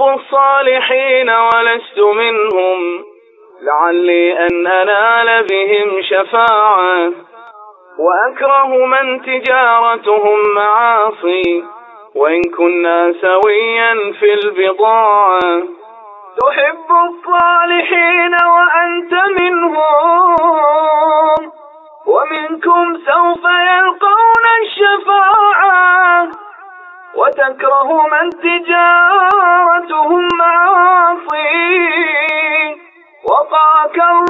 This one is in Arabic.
أحب الصالحين ولست منهم. لعلي أن أنال بهم شفاعة وأكره من تجارتهم معاصي. وإن كنا سويا في البضاعة. تحب الصالحين وأنت منهم. ومنكم سوف يلقون الشفاعة. وتكره من تجارتهم fuck around.